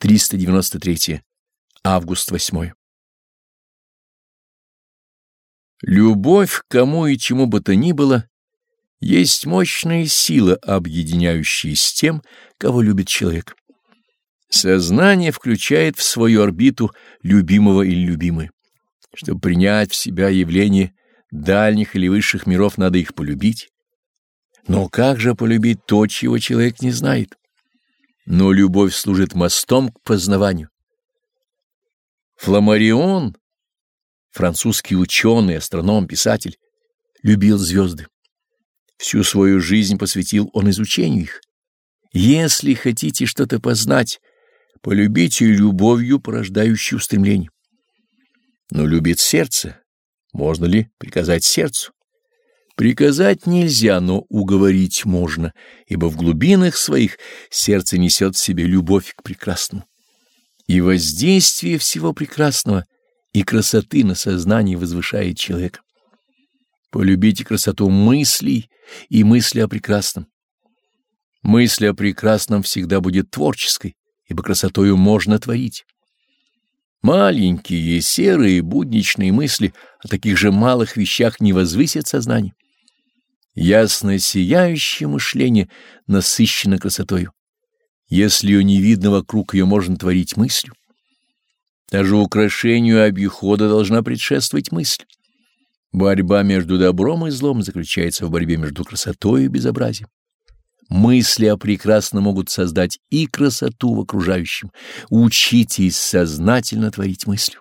393. Август 8. Любовь к кому и чему бы то ни было есть мощная сила, объединяющая с тем, кого любит человек. Сознание включает в свою орбиту любимого или любимой. Чтобы принять в себя явление дальних или высших миров, надо их полюбить. Но как же полюбить то, чего человек не знает? Но любовь служит мостом к познаванию. Фламарион, французский ученый, астроном, писатель, любил звезды. Всю свою жизнь посвятил он изучению их. Если хотите что-то познать, полюбите любовью, порождающую стремление. Но любит сердце. Можно ли приказать сердцу? Приказать нельзя, но уговорить можно, ибо в глубинах своих сердце несет в себе любовь к прекрасному. И воздействие всего прекрасного и красоты на сознание возвышает человека. Полюбите красоту мыслей и мысли о прекрасном. Мысль о прекрасном всегда будет творческой, ибо красотою можно творить. Маленькие, серые, будничные мысли о таких же малых вещах не возвысят сознание. Ясно сияющее мышление насыщено красотою. Если ее не видно вокруг, ее можно творить мыслью. Даже украшению обихода должна предшествовать мысль. Борьба между добром и злом заключается в борьбе между красотой и безобразием. Мысли о прекрасном могут создать и красоту в окружающем. Учитесь сознательно творить мыслью.